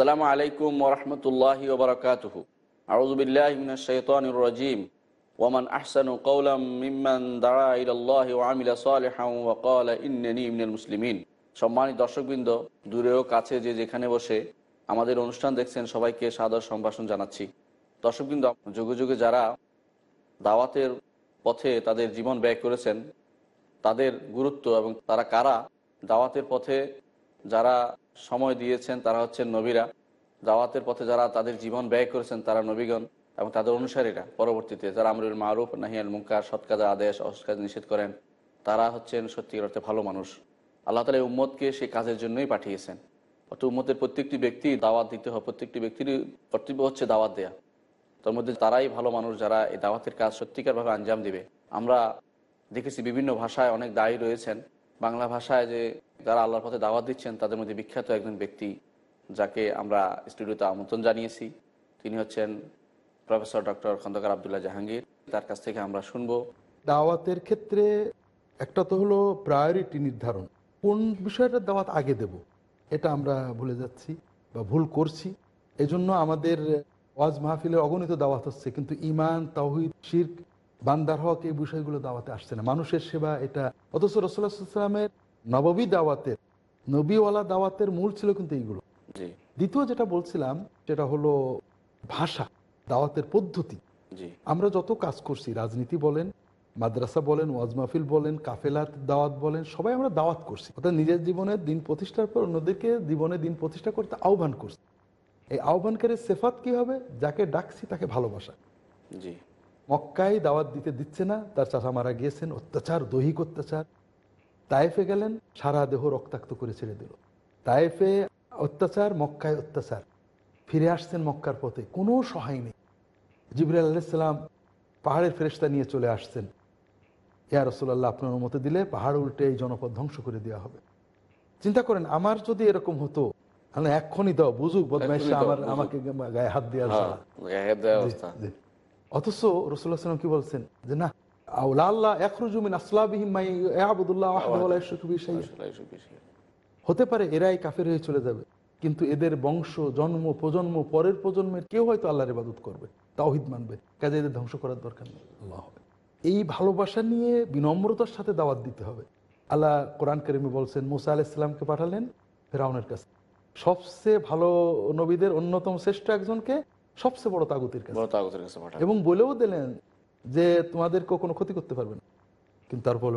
আসসালামু আলাইকুম ওরহমতুল্লাহি রাজিম। ওমান আহসানু কৌলাম মিম্মান দাঁড়া ইল্লাহ আমিলা সালেহাম ওয়াকাল ইন্নানি ইমিনাল মুসলিমিন। সম্মানিত দর্শকবৃন্দ দূরেও কাছে যে যেখানে বসে আমাদের অনুষ্ঠান দেখছেন, সবাইকে সাদর সম্ভাষণ জানাচ্ছি। দর্শকবৃন্দ, যুগে যুগে যারা দাওয়াতের পথে তাদের জীবন ব্যয় করেছেন, তাদের গুরুত্ব এবং তারা কারা, দাওয়াতের পথে যারা সময় দিয়েছেন তারা হচ্ছেন নবীরা। দাওয়াতের পথে যারা তাদের জীবন ব্যয় করেছেন তারা নবীগণ এবং তাদের অনুসারীরা পরবর্তীতে যারা আমরুল মারুফ নাহিয়াল মুঙ্কার সৎকাজা আদেশ অসৎকাজ নিষেধ করেন, তারা হচ্ছেন সত্যিকার অর্থে ভালো মানুষ। আল্লাহ তালা উম্মদকে সেই কাজের জন্যই পাঠিয়েছেন। অর্থাৎ উম্মতের প্রত্যেকটি ব্যক্তি দাওয়াত দিতে হয় প্রত্যেকটি ব্যক্তিরই কর্তব্য হচ্ছে দাওয়াত দেয়া। তার মধ্যে তারাই ভালো মানুষ যারা এই দাওয়াতের কাজ সত্যিকারভাবে আঞ্জাম দিবে। আমরা দেখেছি বিভিন্ন ভাষায় অনেক দায়ী রয়েছেন। বাংলা ভাষায় যে যারা আল্লাহর পথে দাওয়াত দিচ্ছেন, তাদের মধ্যে বিখ্যাত একজন ব্যক্তি যাকে আমরা স্টুডিওতে আমন্ত্রণ জানিয়েছি। তিনি হচ্ছেন প্রফেসর ডক্টর খন্দকার আবদুল্লাহ জাহাঙ্গীর। তার কাছ থেকে আমরা শুনব। দাওয়াতের ক্ষেত্রে একটা তো হলো প্রায়োরিটি নির্ধারণ। কোন বিষয়টা দাওয়াত আগে দেব, এটা আমরা ভুলে যাচ্ছি বা ভুল করছি। এজন্য আমাদের ওয়াজ মাহফিলের অগণিত দাওয়াত হচ্ছে, কিন্তু ইমান তাহিদ শির্ক, বান্দার হক এই বিষয়গুলো দাওয়াতে আসছে না। মানুষের সেবা এটা। অথচ রসুল্লাহামের নববী দাওয়াতের নবীওয়ালা দাওয়াতের মূল ছিল কিন্তু এইগুলো। দ্বিতীয় যেটা বলছিলাম সেটা হলো ভাষা দাওয়াতের পদ্ধতি। আমরা যত কাজ করছি রাজনীতি বলেন মাদ্রাসা বলেন ওয়াজ মাহফিল বলেন কাফেলাত দাওয়াত বলেন সবাই আমরা দাওয়াত করছি। অর্থাৎ নিজের জীবনে দিন প্রতিষ্ঠার পর অন্যদেরকে জীবনে দিন প্রতিষ্ঠা করতে আহ্বান করছি। এই আহ্বানকারীর সেফাত কি হবে? যাকে ডাকছি তাকে ভালোবাসা। জি। মক্কায় দাওয়াত দিতে দিচ্ছে না তার চাচা মারা গিয়েছেন অত্যাচার দৈহিক অত্যাচার। তায়েফে গেলেন সারা দেহ রক্তাক্ত করে ছেড়ে দিল। তায়েফে অত্যাচার মক্কায় অত্যাচার। ফিরে আসছেন মক্কার পথে কোনো সহায় নেই। জিবরাল আলাইসাল্লাম পাহাড়ের ফেরেস্তা নিয়ে চলে আসছেন। ইয়া রসুল্লাহ আপনার অনুমতি দিলে পাহাড় উল্টে এই জনপদ ধ্বংস করে দেওয়া হবে। চিন্তা করেন আমার যদি এরকম হতো তাহলে এক্ষুনি দাও বুঝুক বদমাইশা আমার আমাকে গায়ে হাত দেওয়ার হ্যাঁ দেওয়া। অথচ রসুল্লাহ সাল্লাম কি বলছেন? যে না হতে পারে এরাই কাফের হয়ে চলে যাবে কিন্তু এদের বংশ জন্ম প্রজন্ম পরের প্রজন্মের কেউ হয়তো আল্লাহর ইবাদত করবে তাওহিদ মানবে কাজে এদের ধ্বংস করার দরকার নেই। আল্লাহ এই ভালোবাসা নিয়ে বিনম্রতার সাথে দাওয়াত দিতে হবে। আল্লাহ কোরআন করিমে বলছেন মুসা আলাহ ইসলামকে পাঠালেন ফেরাউনের কাছে। সবচেয়ে ভালো নবীদের অন্যতম শ্রেষ্ঠ একজনকে সবচেয়ে বড় তাগুতির কাছে। এবং বলেও দিলেন যে তোমাদেরকেও কোনো ক্ষতি করতে পারবে না। কিন্তু তারপর।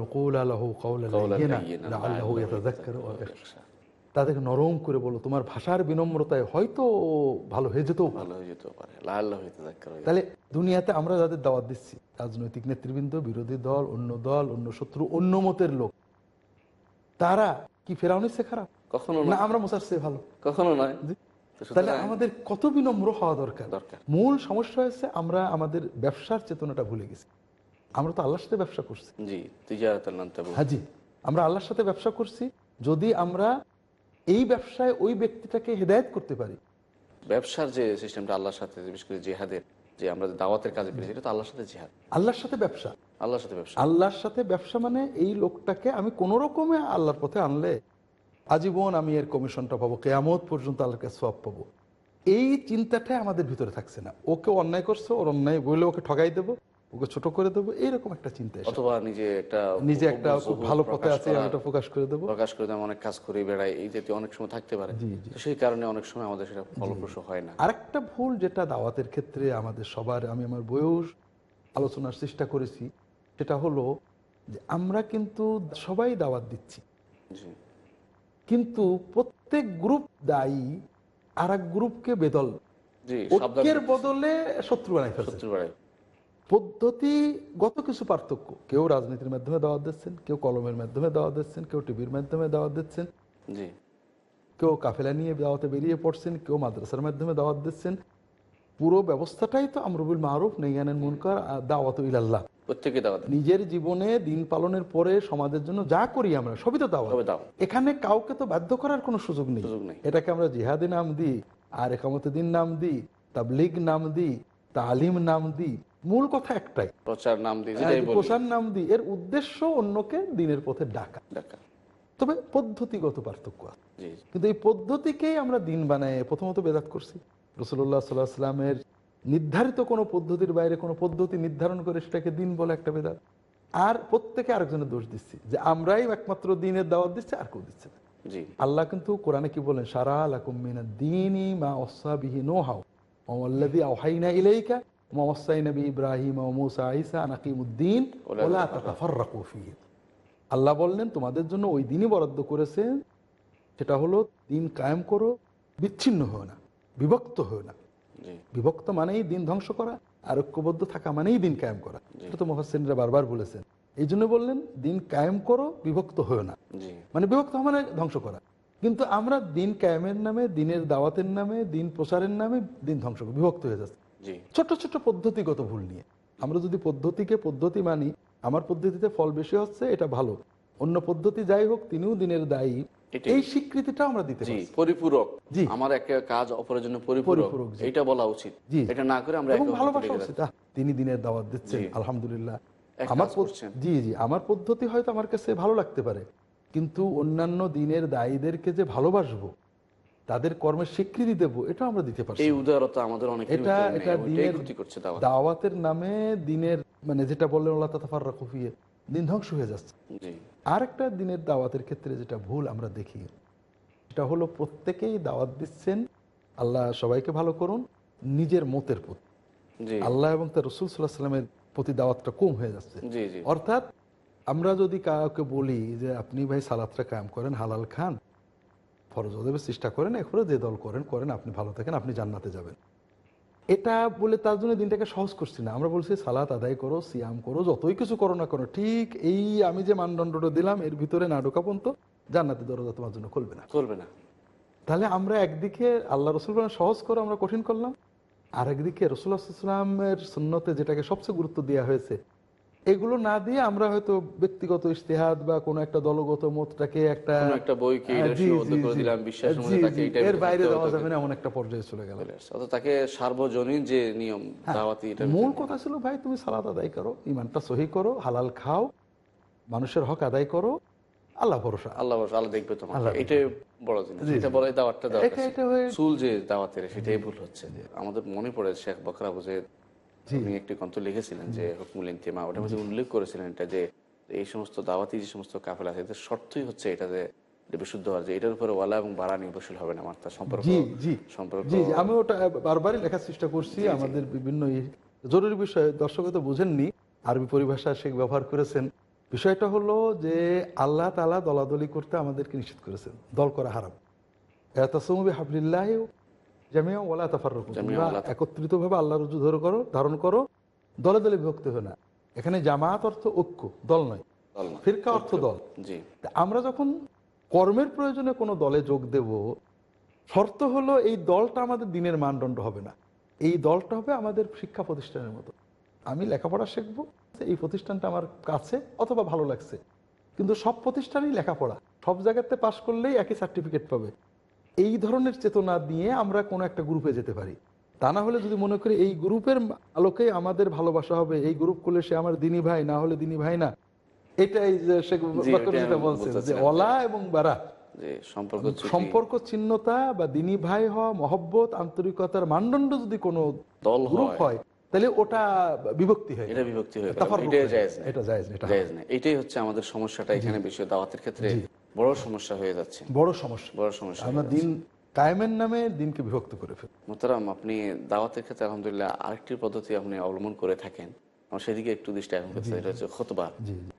তাদেরকে নরম করে বলো তোমার ভাষার বিনম্রতায় হয়তো ভালো হয়ে যেতেও ভালো হয়ে যেতে পারে। তাহলে দুনিয়াতে আমরা যাদের দাওয়াত দিচ্ছি রাজনৈতিক নেতৃবৃন্দ বিরোধী দল অন্য দল অন্য শত্রু অন্য মতের লোক তারা কি ফেরাউনের সে খারাপ? কখনো না আমরা মোসার সে ভালো? কখনো নয়। তাহলে আমাদের কত বিনম্র হওয়া দরকার? দরকার। মূল সমস্যা হচ্ছে আমরা আমাদের ব্যবসার চেতনাটা ভুলে গেছি। আমরা তো আল্লাহর সাথে ব্যবসা করছি। জি তাবুর। হাজি আমরা আল্লাহর সাথে ব্যবসা করছি যদি আমরা এই ব্যবসায় ওই ব্যক্তিটাকে হেদায়েত করতে পারি। ব্যবসার যে সিস্টেমটা আল্লাহর সাথে বিশেষ করে জিহাদের যে আমরা দাওয়াতের কাজে পেয়েছি এটা তো আল্লাহর সাথে জিহাদ। আল্লাহর সাথে ব্যবসা। আল্লাহর সাথে ব্যবসা। আল্লাহর সাথে ব্যবসা মানে এই লোকটাকে আমি কোন রকমে আল্লাহর পথে আনলে আজীবন আমি এর কমিশনটা পাবো কেয়ামত পর্যন্ত আল্লাহর কাছে সব পাবো। এই চিন্তাটাই আমাদের ভিতরে থাকছে না। ওকে অন্যায় করছে ওর অন্যায় বলে ওকে ঠগাই দেবো ওকে ছোট করে দেবো এইরকম একটা চিন্তা অথবা নিজে একটা নিজে একটা খুব ভালো পথে আছে এটা প্রকাশ করে দেবো। প্রকাশ করে আমি অনেক কাজ করে বেড়াই এই জাতীয় অনেক সময় থাকতে পারে। সেই কারণে অনেক সময় আমাদের সেটা ফলপ্রসূ হয় না। আরেকটা ভুল যেটা দাওয়াতের ক্ষেত্রে আমাদের সবার আমি আমার বয়স আলোচনার চেষ্টা করেছি সেটা হলো যে আমরা কিন্তু সবাই দাওয়াত দিচ্ছি। জি। কিন্তু প্রত্যেক গ্রুপ দায়ী আর এক গ্রুপকে বেদল। ঐক্যের বদলে শত্রু বানাই ফেলছে শত্রু বাড়াই পদ্ধতিগত কিছু পার্থক্য। কেউ রাজনীতির মাধ্যমে দাওয়াত দিচ্ছেন কেউ কলমের মাধ্যমে দাওয়াত দিচ্ছেন কেউ টিভির মাধ্যমে দাওয়াত দিচ্ছেন। কেউ কাফেলা নিয়ে দাওয়াতে বেরিয়ে পড়ছেন কেউ মাদ্রাসার মাধ্যমে দাওয়াত দিচ্ছেন। পুরো ব্যবস্থাটাই তো আমরুবুল মারুফ নেইয়ানের মুনকার দাওয়াত ইলাল্লাহ। প্রত্যেকে দাওয়াত নিজের জীবনে দিন পালনের পরে সমাজের জন্য যা করি আমরা সবই তো দাও এখানে কাউকে তো বাধ্য করার কোনো সুযোগ নেই। এটাকে আমরা জিহাদি নাম দিই আর একামতুদ্দিন নাম দিই তাবলিগ নাম দিই তালিম নাম দিই মূল কথা একটাই। প্রচার নাম যেটাই বলি। প্রসার নাম দিই এর উদ্দেশ্য অন্যকে দিনের পথে ডাকা। দেখা তবে পদ্ধতিগত পার্থক্য আছে। কিন্তু এই পদ্ধতিকেই আমরা দিন বানায় প্রথমত বেদাত করছি। রসুল্লাহ সাল্লাহ সাল্লামের নির্ধারিত কোনো পদ্ধতির বাইরে কোনো পদ্ধতি নির্ধারণ করে সেটাকে দিন বলে একটা বেদাত। আর প্রত্যেকে আরেকজনের দোষ দিচ্ছি যে আমরাই একমাত্র দিনের দাওয়াত দিচ্ছি আর কেউ দিচ্ছে না। আল্লাহ কিন্তু কোরআনে কি বলেন? সারা লাকুমিনা দিনই মা অসাবিহি নো হাও ওয়াল্লাযী আওহাইনা ইলাইকা ইব্রাহিম আল্লাহ বললেন তোমাদের জন্য ওই দিনই বরাদ্দ করেছেন। সেটা হলো দিন কায়েম করো বিচ্ছিন্ন হয় না বিভক্ত হয় না। বিভক্ত মানেই দিন ধ্বংস করা আর ঐক্যবদ্ধ থাকা মানেই দিন কায়েম করা। এটা তো মহাসিনরা বারবার বলেছেন। এই জন্য বললেন দিন কায়েম করো বিভক্ত হয় না। মানে বিভক্ত মানে ধ্বংস করা। কিন্তু আমরা দিন কায়েমের নামে দিনের দাওয়াতের নামে দিন প্রচারের নামে দিন ধ্বংস করি, বিভক্ত হয়ে যাচ্ছে। ছোট ছোট পদ্ধতিগত ভুল নিয়ে। আমরা যদি পদ্ধতিকে পদ্ধতি মানি আমার পদ্ধতিতে ফল বেশি হচ্ছে এটা ভালো। অন্য পদ্ধতি যাই হোক তিনিও দিনের দায়ী। এই স্বীকৃতিটা আমরা দিতে পারি পরিপূরক। আমার একটা কাজ অপরের জন্য পরিপূরক। এটা বলা উচিত। এটা না করে আমরা ভালোবাসা উচিত তিনি দিনের দাওয়াত দিচ্ছেন আলহামদুলিল্লাহ। আমার। জি জি। আমার পদ্ধতি হয়তো আমার কাছে ভালো লাগতে পারে। কিন্তু অন্যান্য দিনের দায়ীদেরকে যে ভালোবাসবো তাদের কর্মের স্বীকৃতি দেবো এটা আমরা দিতে এই উদারতা আমাদের অনেক এটা দিনের দাওয়াতের নামে দিনের মানে যেটা বললেন আল্লাহ তাতাফার রাকুফিয়ে দিন ধ্বংস হয়ে যাচ্ছে। আরেকটা দিনের দাওয়াতের ক্ষেত্রে যেটা ভুল আমরা দেখি সেটা হলো প্রত্যেকেই দাওয়াত দিচ্ছেন আল্লাহ সবাইকে ভালো করুন নিজের মতের প্রতি। আল্লাহ এবং তার রসুল সাল্লাহ সাল্লামের প্রতি দাওয়াতটা কম হয়ে যাচ্ছে। অর্থাৎ আমরা যদি কাউকে বলি যে আপনি ভাই সালাদটা কায়াম করেন হালাল খান ফরজ চেষ্টা করেন এরপরে যে দল করেন করেন আপনি ভালো থাকেন আপনি জান্নাতে যাবেন। এটা বলে তার জন্য দিনটাকে সহজ করছি না। আমরা বলছি সালাত আদায় করো সিয়াম করো যতই কিছু করো না করো ঠিক এই আমি যে মানদণ্ডটা দিলাম এর ভিতরে না ঢোকা পর্যন্ত জান্নাতের দরজা তোমার জন্য খুলবে না। খুলবে না। তাহলে আমরা একদিকে আল্লাহ রসুল সহজ করে আমরা কঠিন করলাম। আর একদিকে রসুল্লাহামের সুন্নতে যেটাকে সবচেয়ে গুরুত্ব দেওয়া হয়েছে এগুলো না দিয়ে আমরা হয়তো ব্যক্তিগত ইশতেহাদ বা কোনো একটা দলগত মতটাকে একটা একটা বইকে হ্যাঁ। দিলাম এর বাইরে দেওয়া যাবে না এমন একটা পর্যায়ে চলে গেল। অর্থাৎ তাকে সার্বজনীন যে নিয়ম দাওয়াতি এটা মূল কথা ছিল ভাই তুমি সালাদ আদায় করো ইমানটা সহি করো হালাল খাও মানুষের হক আদায় করো আল্লাহ ভরসা। আল্লাহ বলছে, আল্লাহ দেখবে এটাই বড় জিনিস। এটা বলে দাওয়াতটা এটা যে দাওয়াতের সেটাই ভুল হচ্ছে। আমাদের মনে পড়ে শেখ বকরা বুঝে একটি গ্রন্থ লিখেছিলেন যে হুকমুল ইন্তিমা ওটার মধ্যে উল্লেখ করেছিলেন এটা যে এই সমস্ত দাওয়াতি যে সমস্ত কাফেলা আছে এদের শর্তই হচ্ছে এটা যে বিশুদ্ধ হওয়ার যে এটার উপরে ওয়ালা এবং বাড়া নির্ভরশীল হবে না আমার তার সম্পর্ক সম্পর্ক আমি ওটা বারবারই লেখার চেষ্টা করছি আমাদের বিভিন্ন জরুরি বিষয় দর্শক তো বুঝেননি আরবি পরিভাষা শেখ ব্যবহার করেছেন। বিষয়টা হলো যে আল্লাহ তালা দলাদলি করতে আমাদেরকে নিষেধ করেছেন দল করা হারাম। এতাসমবি হাবলিল্লাহ জামিয়া জামিয়া তোমরা একত্রিতভাবে আল্লাহ রুজু ধরে করো ধারণ করো দলে দলে বিভক্ত হয় না। এখানে জামাত অর্থ ঐক্য দল নয়। ফিরকা অর্থ দল। আমরা যখন কর্মের প্রয়োজনে কোনো দলে যোগ দেব শর্ত হলো এই দলটা আমাদের দিনের মানদণ্ড হবে না। এই দলটা হবে আমাদের শিক্ষা প্রতিষ্ঠানের মতো। আমি লেখাপড়া শিখব এই প্রতিষ্ঠানটা আমার কাছে অথবা ভালো লাগছে। কিন্তু সব প্রতিষ্ঠানই লেখাপড়া। সব জায়গাতে পাশ করলেই একই সার্টিফিকেট পাবে। এই ধরনের চেতনা নিয়ে আমরা কোনো একটা গ্রুপে যেতে পারি। তা না হলে যদি মনে করি এই গ্রুপের আলোকে আমাদের ভালোবাসা হবে এই গ্রুপ করলে সে আমার দিনী ভাই না হলে দিনী ভাই না। এটাই যে শেখ বলছেন যে অলা এবং বারা। সম্পর্ক ছিন্নতা বা দিনী ভাই হওয়া মহব্বত আন্তরিকতার মানদণ্ড যদি কোনো দল গ্রুপ হয়, তাহলে ওটা বিভক্তি হয় এটা বিভক্তি হয়ে এটা জায়েজ না এটাই হচ্ছে আমাদের সমস্যাটা এখানে বিষয় দাওয়াতের ক্ষেত্রে। বড় সমস্যা হয়ে যাচ্ছে। বড় সমস্যা। বড় সমস্যা আমরা দিন কায়েমের নামে দিনকে বিভক্ত করে ফেলি মোতারাম আপনি দাওয়াতের ক্ষেত্রে আলহামদুলিল্লাহ আরেকটি পদ্ধতি আপনি অবলম্বন করে থাকেন। আমার সেদিকে একটু দৃষ্টি এটা হচ্ছে খতবা।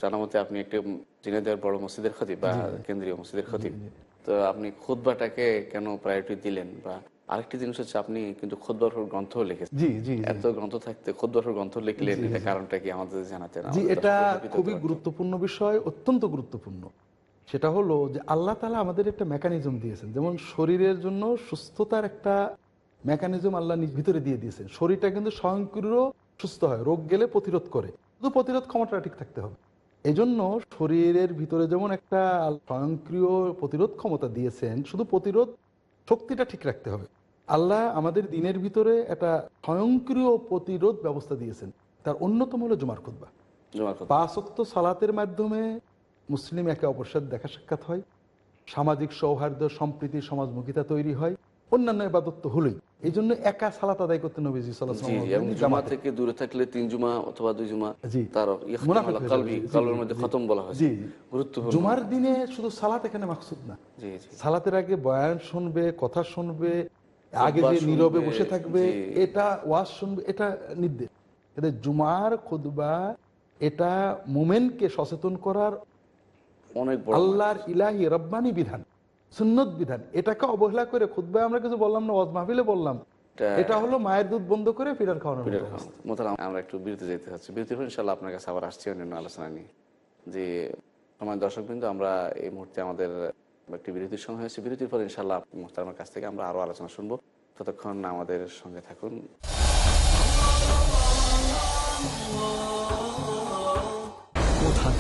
জানা মতে আপনি একটি জিনেদের বড় মসজিদের খতিব বা কেন্দ্রীয় মসজিদের খতিব। তো আপনি খুতবাটাকে কেন প্রায়োরিটি দিলেন? বা আরেকটি জিনিস হচ্ছে আপনি কিন্তু খুতবার গ্রন্থ লিখেছেন। জি। এত গ্রন্থ থাকতে খুতবার গ্রন্থ লিখলেন এটা কারণটা কি আমাদের জানাতেন? জি এটা খুবই গুরুত্বপূর্ণ বিষয় অত্যন্ত গুরুত্বপূর্ণ। সেটা হলো যে আল্লাহ তালা আমাদের একটা মেকানিজম দিয়েছেন। যেমন শরীরের জন্য সুস্থতার একটা মেকানিজম আল্লাহ নিজ ভিতরে দিয়ে দিয়েছেন। শরীরটা কিন্তু স্বয়ংক্রিয় সুস্থ হয় রোগ গেলে প্রতিরোধ করে। শুধু প্রতিরোধ ক্ষমতাটা ঠিক থাকতে হবে। এই জন্য শরীরের ভিতরে যেমন একটা স্বয়ংক্রিয় প্রতিরোধ ক্ষমতা দিয়েছেন শুধু প্রতিরোধ শক্তিটা ঠিক রাখতে হবে। আল্লাহ আমাদের দিনের ভিতরে একটা স্বয়ংক্রিয় প্রতিরোধ ব্যবস্থা দিয়েছেন। তার অন্যতম হলো জুমার খুদ্া। পাঁচক্ত সালাতের মাধ্যমে মুসলিম একে অপর সাথে দেখা সাক্ষাৎ হয় সামাজিক সৌহার্দ্য সম্প্রীতি সমাজমুখিতা তৈরি হয় অন্যান্য এবাদত তো হলোই। এই জন্য একা সালাত আদায় করতে নবীজি জমা। থেকে দূরে থাকলে তিন জুমা অথবা দুই জুমা তার মধ্যে খতম বলা জি গুরুত্বপূর্ণ। জুমার দিনে শুধু সালাত এখানে মাকসুদ না। সালাতের আগে বয়ান শুনবে কথা শুনবে আগে যে নীরবে বসে থাকবে এটা ওয়াজ শুনবে এটা নির্দেশ। জুমার খুদবা এটা মোমেনকে সচেতন করার অনেক আল্লাহর ইলাহি রব্বানি বিধান সুন্নত বিধান। এটাকে অবহেলা করে খুদ্া আমরা কিছু বললাম না ওয়াজ মাহফিলে বললাম। এটা- হলো মায়ের দুধ বন্ধ করে ফিরার খাওয়ানোর মতো আমরা একটু বিরতি যেতে চাচ্ছি বিরতির পর ইনশাল্লাহ আপনার কাছে আবার আসছি অন্যান্য আলোচনা নিয়ে। যে আমার দর্শক বিন্দু আমরা এই মুহূর্তে আমাদের একটি বিরতির সময় হয়েছে। বিরতির পর ইনশাল্লাহ মোহতারামের কাছ থেকে আমরা আরও আলোচনা শুনব। ততক্ষণ আমাদের সঙ্গে থাকুন।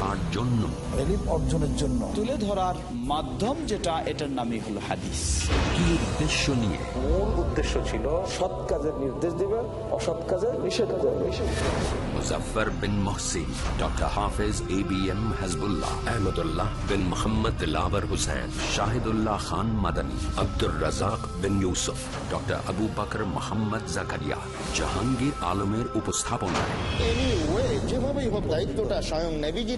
কার জন্য। অর্জনের জন্য। তুলে ধরার মাধ্যম যেটা এটার নামই হলো হাদিস। কি উদ্দেশ্য নিয়ে? মূল উদ্দেশ্য ছিল সৎ কাজের নির্দেশ দিবে অসৎ কাজের নিষেধ করবে Muzaffar bin Mohsin doctor Hafez A B M Hasbullah Ahmadullah bin Mohammad lover Hossain Shahidullah Khan Madani Abdur Razzak bin Yusuf doctor Abu Bakr Mohammad Zakaria Jahangir আলমের উপস্থাপনায়। যেভাবেই হোক দায়িত্বটা স্বয়ং নেভিজি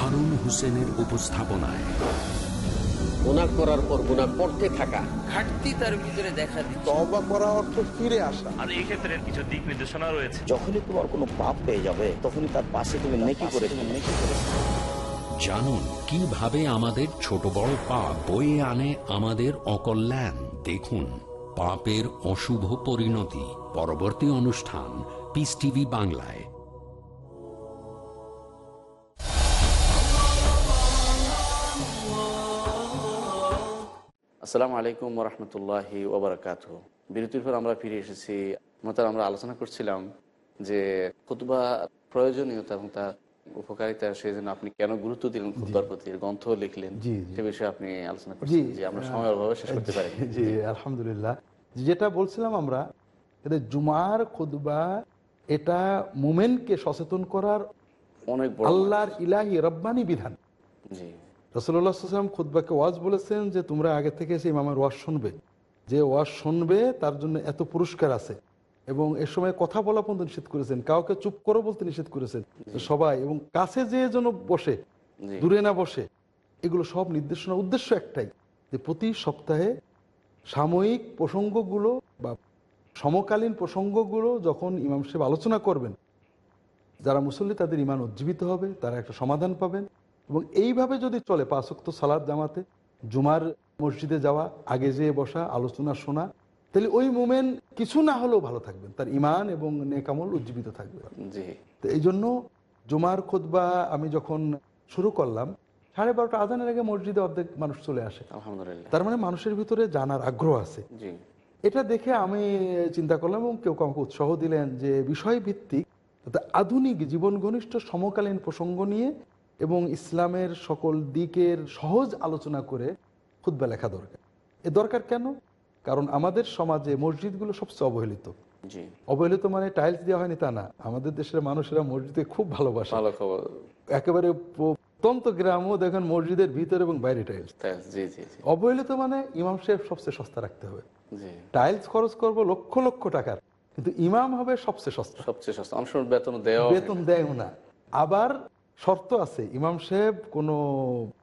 হারুন হোসেনের উপস্থাপনায়। গুনাহ করার পর গুনাহ করতে থাকা। ঘাটতি তার ভিতরে দেখা দিচ্ছে। তবা করা অর্থ ফিরে আসা। আর এই ক্ষেত্রে কিছু দিক নির্দেশনা রয়েছে। যখনই তোমার কোনো পাপ পেয়ে যাবে তখনই তার পাশে তুমি নেকি করে নেকি করে জানুন কীভাবে আমাদের ছোট বড় পাপ বয়ে আনে আমাদের অকল্যাণ? দেখুন পাপের অশুভ পরিণতি। পরবর্তী অনুষ্ঠান পিস টিভি বাংলায়। আসসালামু আলাইকুম রহমতুল্লাহি ওবরাকাত বিরতির পর আমরা ফিরে এসেছি। মোতার আমরা আলোচনা করছিলাম যে খুতবা প্রয়োজনীয়তা এবং তার উপকারিতা সেই জন্য আপনি কেন গুরুত্ব দিলেন খুতবার প্রতি? গ্রন্থ লিখলেন। সে বিষয়ে আপনি আলোচনা করছেন যে আমরা সময়ের অভাবে শেষ করতে পারি। জি, আলহামদুলিল্লাহ। যেটা বলছিলাম আমরা এটা জুমার খুদবা এটা মুমেনকে সচেতন করার অনেক বড় আল্লাহর ইলাহি রব্বানি বিধান। জি। রসুল্লাহাম খুদ্বাকে ওয়াজ বলেছেন যে তোমরা আগে থেকে সেই ইমামের ওয়াজ শুনবে। যে ওয়াজ শুনবে তার জন্য এত পুরস্কার আছে। এবং এ সময় কথা বলা পর্যন্ত নিষেধ করেছেন কাউকে চুপ করো বলতে নিষেধ করেছেন। সবাই এবং কাছে যে যেন বসে দূরে না বসে এগুলো সব নির্দেশনা উদ্দেশ্য একটাই যে প্রতি সপ্তাহে সাময়িক প্রসঙ্গগুলো বা সমকালীন প্রসঙ্গগুলো যখন ইমাম সাহেব আলোচনা করবেন যারা মুসল্লি তাদের ইমান উজ্জীবিত হবে তারা একটা সমাধান পাবেন। এবং এইভাবে যদি চলে পাঁচক্ত সালাদ জামাতে জুমার মসজিদে যাওয়া আগে যেয়ে বসা আলোচনা শোনা তাহলে ওই মোমেন কিছু না হলেও ভালো থাকবেন। তার ইমান এবং নেকামল উজ্জীবিত থাকবে। তো এই জন্য জুমার খুতবা আমি যখন শুরু করলাম সাড়ে বারোটা আজানের আগে মসজিদে অর্ধেক মানুষ চলে আসে। তার মানে মানুষের ভিতরে জানার আগ্রহ আছে। এটা দেখে আমি চিন্তা করলাম এবং কেউ কেউ আমাকে উৎসাহ দিলেন যে বিষয় ভিত্তিক আধুনিক জীবন ঘনিষ্ঠ সমকালীন প্রসঙ্গ নিয়ে এবং ইসলামের সকল দিকের সহজ আলোচনা করে খুদ্া লেখা দরকার। এ দরকার কেন? কারণ আমাদের সমাজে মসজিদগুলো সবচেয়ে অবহেলিত। অবহেলিত মানে টাইলস দেওয়া হয়নি তা না। আমাদের দেশের মানুষেরা মসজিদে খুব ভালোবাসে। একেবারে প্রত্যন্ত গ্রামও দেখেন মসজিদের ভিতরে এবং বাইরে টাইলস অবহেলিত মানে ইমাম সাহেব সবচেয়ে সস্তা রাখতে হবে। টাইলস খরচ করব লক্ষ লক্ষ টাকার। কিন্তু ইমাম হবে সবচেয়ে সস্তা। সবচেয়ে সস্তা। বেতন দেওয়া বেতন দেয় না। আবার শর্ত আছে। ইমাম সাহেব কোনো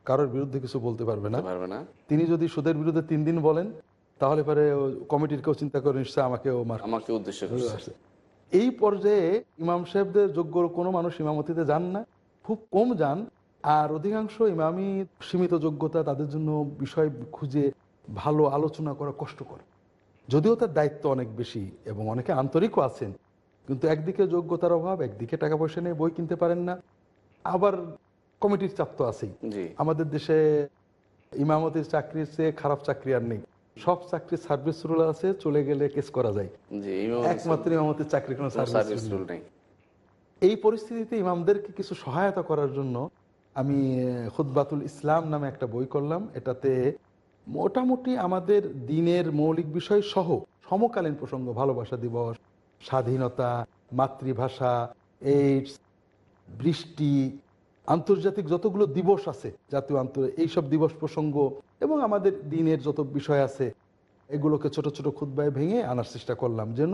কারোর বিরুদ্ধে কিছু বলতে পারবে না। পারবে না। তিনি যদি সুদের বিরুদ্ধে তিন দিন বলেন তাহলে পরে কমিটির কেউ চিন্তা করে নিশ্চয় আমাকেও আমাকে উদ্দেশ্য এই পর্যায়ে ইমাম সাহেবদের যোগ্য কোনো মানুষ ইমামতিতে যান না খুব কম যান। আর অধিকাংশ ইমামি সীমিত যোগ্যতা তাদের জন্য বিষয় খুঁজে ভালো আলোচনা করা কষ্টকর। যদিও তার দায়িত্ব অনেক বেশি এবং অনেকে আন্তরিকও আছেন কিন্তু একদিকে যোগ্যতার অভাব একদিকে টাকা পয়সা নিয়ে বই কিনতে পারেন না। আবার কমিটির চাপ তো আছেই। আমাদের দেশে ইমামতির চাকরির চেয়ে খারাপ চাকরি আর নেই। সব চাকরির সার্ভিস রুল আছে চলে গেলে কেস করা যায়। একমাত্র ইমামতির চাকরি কোনো সার্ভিস সার্ভিস রুল নেই। এই পরিস্থিতিতে ইমামদেরকে কিছু সহায়তা করার জন্য আমি খুদ্বাতুল ইসলাম নামে একটা বই করলাম। এটাতে মোটামুটি আমাদের দিনের মৌলিক বিষয় সহ সমকালীন প্রসঙ্গ ভালোবাসা দিবস স্বাধীনতা মাতৃভাষা এইডস বৃষ্টি আন্তর্জাতিক যতগুলো দিবস আছে জাতীয় আন্তর এইসব দিবস প্রসঙ্গ এবং আমাদের দিনের যত বিষয় আছে এগুলোকে ছোট ছোট খুদ্বায় ভেঙে আনার চেষ্টা করলাম। যেন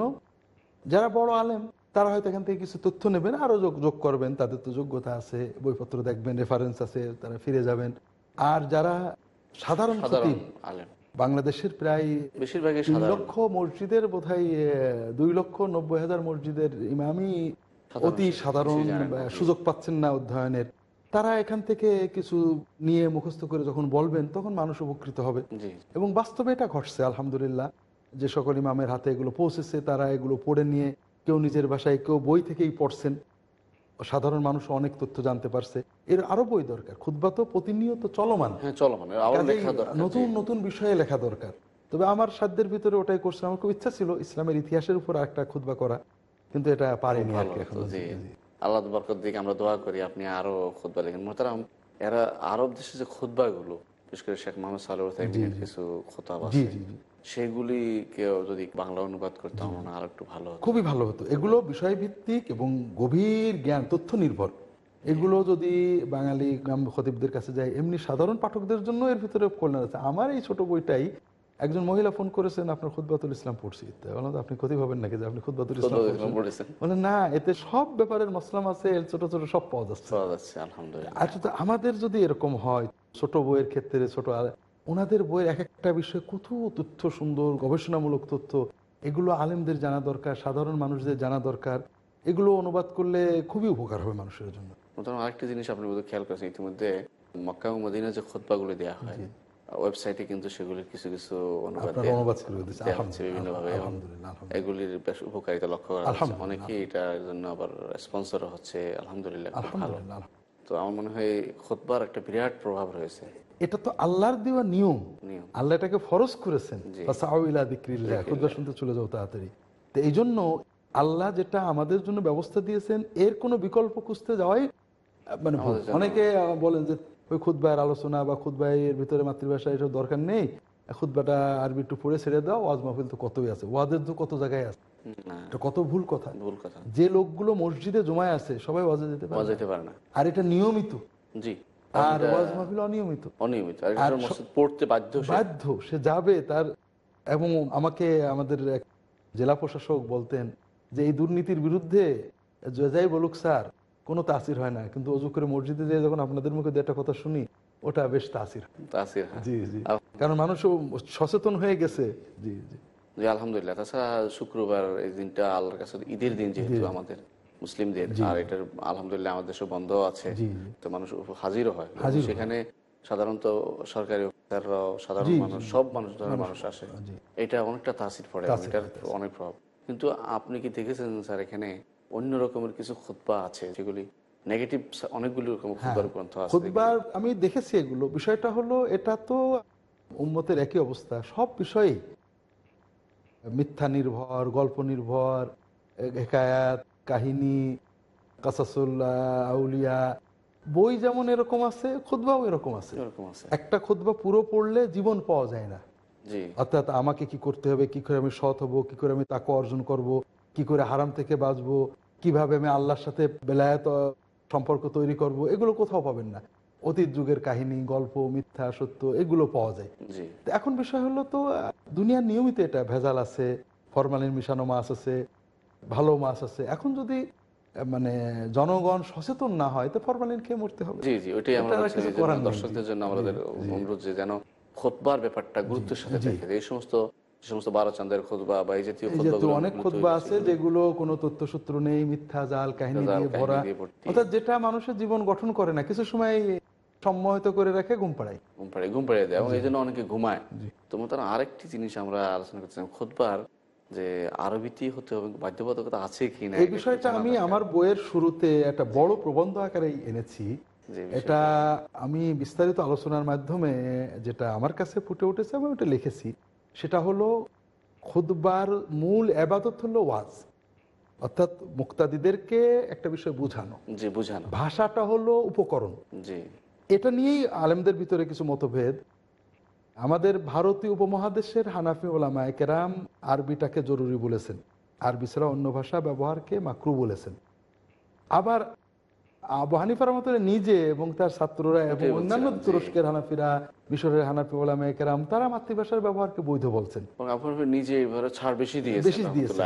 যারা বড় আলেম তারা হয়তো এখান থেকে কিছু তথ্য নেবেন আরও যোগ যোগ করবেন তাদের তো যোগ্যতা আছে বইপত্র দেখবেন রেফারেন্স আছে তারা ফিরে যাবেন। আর যারা সাধারণ বাংলাদেশের প্রায় বেশিরভাগই সাধারণ। লক্ষ মসজিদের বোধহয় দুই লক্ষ নব্বই হাজার মসজিদের ইমামই সাধারণ অতি সাধারণ সুযোগ পাচ্ছেন না অধ্যয়নের। তারা এখান থেকে কিছু নিয়ে মুখস্থ করে যখন বলবেন তখন মানুষ উপকৃত হবে। এবং বাস্তবে এটা ঘটছে আলহামদুলিল্লাহ। যে সকল ইমামের হাতে এগুলো পৌঁছেছে তারা এগুলো পড়ে নিয়ে কেউ নিজের বাসায় কেউ বই থেকেই পড়ছেন। সাধারণ মানুষ অনেক তথ্য জানতে পারছে। এর আরও বই দরকার। খুদ্া তো প্রতিনিয়ত চলমান। হ্যাঁ নতুন নতুন বিষয়ে লেখা দরকার। তবে আমার সাধ্যের ভিতরে ওটাই করছিলাম। আমার খুব ইচ্ছা ছিল ইসলামের ইতিহাসের উপর একটা খুদবা করা। কিন্তু এটা পারিনি আর কি এখনও। আল্লাহ বরকত দিকে আমরা দোয়া করি আপনি আরও খুদ্া লেখেন। মোহতারাম এরা আরব দেশে যে খুদ্া গুলো বিশেষ করে শেখ মোহাম্মদ সাল্লাহ কিছু খোতাব আছে সেগুলি কেউ যদি বাংলা অনুবাদ করতে আমার মনে হয় আরও একটু ভালো খুবই ভালো হতো। এগুলো বিষয়ভিত্তিক এবং গভীর জ্ঞান তথ্য নির্ভর এগুলো যদি বাঙালি গ্রাম খতিবদের কাছে যায় এমনি সাধারণ পাঠকদের জন্য এর ভিতরে কল্যাণ আছে। আমার এই ছোট বইটাই একজন মহিলা ফোন করেছেন আপনার খুদ্বাতুল ইসলাম পড়ছি। বললাম আপনি ক্ষতি হবেন নাকি যে আপনি খুদ্বাতুল ইসলাম পড়ছেন? বলে না এতে সব ব্যাপারের মসলাম আছে ছোট ছোট সব পাওয়া যাচ্ছে। আলহামদুলিল্লাহ। আচ্ছা তো আমাদের যদি এরকম হয় ছোট বইয়ের ক্ষেত্রে ছোট ওনাদের বইয়ের এক একটা বিষয়ে কত তথ্য সুন্দর গবেষণামূলক তথ্য এগুলো আলেমদের জানা দরকার সাধারণ মানুষদের জানা দরকার এগুলো অনুবাদ করলে খুবই উপকার হবে মানুষের জন্য। আরেকটা জিনিস আপনি বোধহয় খেয়াল করেছেন ইতিমধ্যে মক্কা ও মদিনা যে খোদবাগুলো দেওয়া হয় ওয়েবসাইটে কিন্তু সেগুলির কিছু কিছু অনুবাদ আপনারা দেয়া- অনুবাদ করে দিয়েছেন। দেয়া হচ্ছে বিভিন্ন ভাবে এবং আলহামদুলিল্লাহ, আলহামদুলিল্লাহ। আলহামদুলিল্লাহ। এগুলির বেশ উপকারিতা লক্ষ্য করা অনেকেই এটার জন্য আবার স্পন্সর হচ্ছে আলহামদুলিল্লাহ ভালো। তো আমার মনে হয় খোদবার একটা বিরাট প্রভাব রয়েছে। এটা তো আল্লাহর দেওয়া নিয়ম। আল্লাহ এটাকে ফরজ করেছেন। খুতবা শুনতে চলে যাও তাড়াতাড়ি। তো এই জন্য আল্লাহ যেটা আমাদের জন্য ব্যবস্থা দিয়েছেন এর কোনো বিকল্প খুঁজতে যাওয়াই মানে অনেকে বলেন যে ওই খুদ্বায়ের আলোচনা বা খুদ্বাইয়ের ভিতরে মাতৃভাষা এসব দরকার নেই। খুদ্বাটা আরবি একটু পড়ে ছেড়ে দাও ওয়াজ মাহফিল তো কতই আছে ওয়াজের তো কত জায়গায় আছে। এটা কত ভুল কথা। ভুল কথা। যে লোকগুলো মসজিদে জমায় আছে সবাই ওয়াজে যেতে পারে যেতে পারে না। আর এটা নিয়মিত। জি। আর ওয়াজ মাহফিল অনিয়মিত। আর মসজিদ পড়তে বাধ্য বাধ্য সে যাবে তার। এবং আমাকে আমাদের জেলা প্রশাসক বলতেন যে এই দুর্নীতির বিরুদ্ধে যাই বলুক স্যার কোনো তাসির হয় না কিন্তু অজু করে মসজিদে যেয়ে যখন আপনাদের মুখে একটা কথা শুনি ওটা বেশ তাসির। তাসির হ্যাঁ। জি জি। কারণ মানুষও সচেতন হয়ে গেছে। জি জি। জি আলহামদুলিল্লাহ। তাছাড়া শুক্রবার এই দিনটা আল্লাহর কাছে ঈদের দিন যেহেতু আমাদের মুসলিমদের আর এটার আলহামদুলিল্লাহ আমাদের দেশে বন্ধ আছে। তো মানুষ হাজিরও হয়। সেখানে সাধারণত সরকারি সাধারণ মানুষ সব মানুষ ধরনের মানুষ আসে। এটা অনেকটা তাসির পড়ে এটার অনেক প্রভাব। কিন্তু আপনি কি দেখেছেন স্যার এখানে অন্য রকমের কিছু খুতবা আছে যেগুলি নেগেটিভ অনেকগুলি রকম খুতবার গ্রন্থ আছে খুদবার আমি দেখেছি এগুলো। বিষয়টা হলো এটা তো উম্মতের একই অবস্থা। সব বিষয়েই মিথ্যা নির্ভর গল্প নির্ভর হেকায়াত কাহিনী কাসাসুল্লাহ আউলিয়া। বই যেমন এরকম আছে খুদবাও এরকম আছে। একটা খুদবা পুরো পড়লে জীবন পাওয়া যায় না। অর্থাৎ আমাকে কি করতে হবে কি করে আমি সৎ হব কি করে আমি তাকে অর্জন করব কি করে হারাম থেকে বাঁচবো কীভাবে আমি আল্লাহর সাথে বেলায়ত সম্পর্ক তৈরি করব এগুলো কোথাও পাবেন না। অতীত যুগের কাহিনী গল্প মিথ্যা সত্য এগুলো পাওয়া যায়। এখন বিষয় হলো তো দুনিয়ার নিয়মিত এটা ভেজাল আছে ফরমালিন মিশানো মাছ আছে ভালো মাছ আছে। এখন যদি মানে জনগণ সচেতন না হয় তো ফরমালিন খেয়ে মরতে হবে। জি জি ওইটাই আমরা। দর্শকদের জন্য আমাদের। অনুরোধ যে যেন খোদবার ব্যাপারটা গুরুত্বের সাথে এই সমস্ত সমস্ত বারো চান্দের বা এই জাতীয় অনেক খুতবা আছে যেগুলো কোনো তথ্যসূত্র নেই মিথ্যা জাল কাহিনী দিয়ে ভরা। অর্থাৎ যেটা মানুষের জীবন গঠন করে না কিছু সময় সম্মোহিত করে রাখে ঘুম পাড়ায়। ঘুম পাড়িয়ে ঘুম পাড়িয়ে দেয়। এবং এই জন্য অনেকে ঘুমায়। তো তার আরেকটি জিনিস আমরা আলোচনা করছিলাম খোদবার যে আরবিতে হতে হবে বাধ্যবাধকতা আছে কি না এই বিষয়টা আমি আমার বইয়ের শুরুতে একটা বড় প্রবন্ধ আকারে এনেছি। এটা আমি বিস্তারিত আলোচনার মাধ্যমে যেটা আমার কাছে ফুটে উঠেছে আমি ওটা লিখেছি। সেটা হলো খুদবার মূল আবাদত হলো ওয়াজ। অর্থাৎ মুক্তাদিদেরকে একটা বিষয় বুঝানো। জি বুঝানো। ভাষাটা হলো উপকরণ। জি। এটা নিয়েই আলেমদের ভিতরে কিছু মতভেদ। আমাদের ভারতীয় উপমহাদেশের হানাফি ওলামায় কেরাম আরবিটাকে জরুরি বলেছেন। আরবি ছাড়া অন্য ভাষা ব্যবহারকে মাকরু বলেছেন। আবার আবু হানিফার মতো নিজে এবং তার ছাত্ররা এবং অন্যান্য। তুরস্কের হানাফিরা মিশরের হানাফি ওলামায় কেরাম তারা মাতৃভাষার ব্যবহারকে বৈধ বলছেন। নিজে ছাড় বেশি দিয়ে বেশি দিয়েছে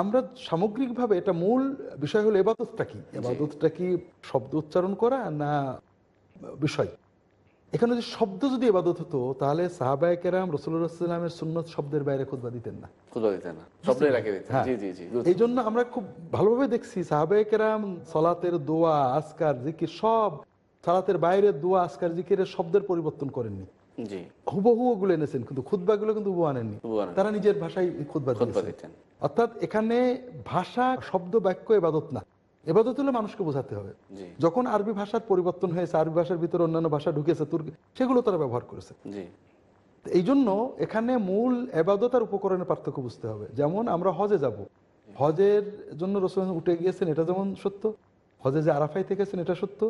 আমরা সামগ্রিকভাবে এটা মূল বিষয় হলো এবাদতটা কি? এবাদতটা কি শব্দ উচ্চারণ করা না বিষয়? এখানে যদি শব্দ যদি এবাদত হতো তাহলে সাহাবায় কেরাম রসুল্লাহামের সুন্নত শব্দের বাইরে খুদবা দিতেন না। হ্যাঁ। এই জন্য আমরা খুব ভালোভাবে দেখছি সাহাবায় কেরাম সলাতের দোয়া আসকার জিকির সব সালাতের বাইরের দোয়া আসকার জিকিরের শব্দের পরিবর্তন করেননি। হুবহু ওগুলো এনেছেন কিন্তু খুদ্বাগুলো কিন্তু হুবহু আনেননি। তারা নিজের ভাষায় দিতেন। অর্থাৎ এখানে ভাষা শব্দ বাক্য এবাদত না। এবাদত হলে মানুষকে বোঝাতে হবে। যখন আরবি ভাষার পরিবর্তন হয়েছে আরবি ভাষার ভিতরে অন্যান্য ভাষা ঢুকেছে তুর্কি সেগুলো তারা ব্যবহার করেছে। এই জন্য এখানে মূল এবাদত আর উপকরণের পার্থক্য বুঝতে হবে। যেমন আমরা হজে যাব। হজের জন্য রসুল উঠে গিয়েছেন এটা যেমন সত্য। হজে যে আরাফাই থেকেছেন এটা সত্য।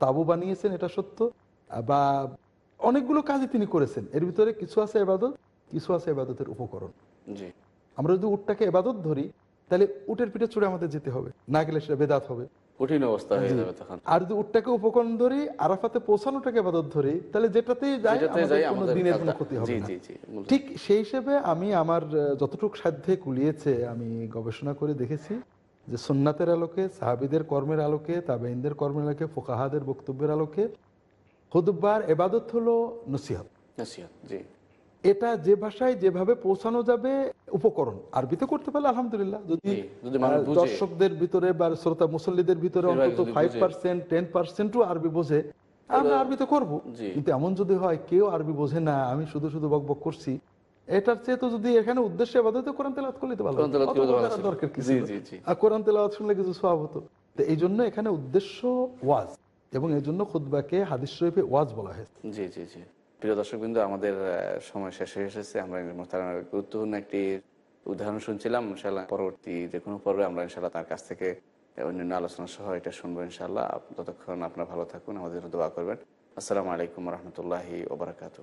তাবু বানিয়েছেন এটা সত্য। বা অনেকগুলো কাজই তিনি করেছেন। এর ভিতরে কিছু আছে এবাদত কিছু আছে এবাদতের উপকরণ। আমরা যদি উটটাকে এবাদত ধরি তাহলে উটের পিঠে চড়ে আমাদের যেতে হবে। না গেলে সেটা বেদাত হবে। কঠিন অবস্থা হয়ে যাবে তখন। আর যদি উটটাকে উপকরণ ধরি আরাফাতে পৌঁছানোটাকে ধরি তাহলে যেটাতেই যাই যেটাতে কোনো দিনের কোনো ক্ষতি হবে না। জি জি মূল- ঠিক সেই হিসেবে আমি আমার যতটুকু সাধ্যে কুলিয়েছে আমি গবেষণা করে দেখেছি যে সুন্নাতের আলোকে সাহাবিদের কর্মের আলোকে তাবেইনদের কর্মের আলোকে ফোকাহাদের বক্তব্যের আলোকে খুদবার এবাদত হলো নসিহত। নসিহত, জি। এটা যে ভাষায় যেভাবে পৌঁছানো যাবে উপকরণ। আরবিতে করতে পারলে আলহামদুলিল্লাহ। যদি। দর্শকদের ভিতরে বা শ্রোতা মুসল্লিদের ভিতরে অন্তত ফাইভ পার্সেন্ট টেন পার্সেন্টও আরবি বোঝে আমরা আরবিতে করব। কিন্তু এমন যদি হয় কেউ আরবি বোঝে না আমি শুধু শুধু বক বক করছি। এটার চেয়ে তো যদি এখানে উদ্দেশ্যে আবাদতে কোরআন তেলাওয়াত করলে তো ভালো। দরকার কি জি, ছিল? জি, জি। আর কোরআন তেলাওয়াত শুনলে কিছু সওয়াব হতো। তো এই জন্য এখানে উদ্দেশ্য ওয়াজ এবং এই জন্য খুতবাকে হাদিস শরীফে ওয়াজ বলা হয়েছে। জি জি জি। প্রিয় দর্শক বিন্দু আমাদের সময় শেষ হয়ে এসেছে। আমরা মোহতারামের গুরুত্বপূর্ণ একটি উদাহরণ শুনছিলাম। ইনশাল্লাহ পরবর্তী যে কোনো পর্বে আমরা ইনশাল্লাহ তার কাছ থেকে অন্যান্য আলোচনা সহ এটা শুনব ইনশাল্লাহ ততক্ষণ আপনারা ভালো থাকুন, আমাদের দোয়া করবেন। আসসালামু আলাইকুম রহমতুল্লাহি ওবরাকাতু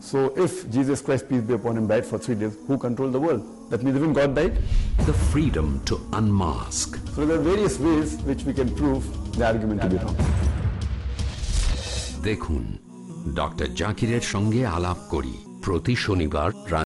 so if Jesus Christ, peace be upon him, died for three days, who controlled the world? That means even God died? the freedom to unmask So there are various ways which we can prove the argument to be wrong. দেখুন doctor জাকিরের সঙ্গে আলাপ করি প্রতি শনিবার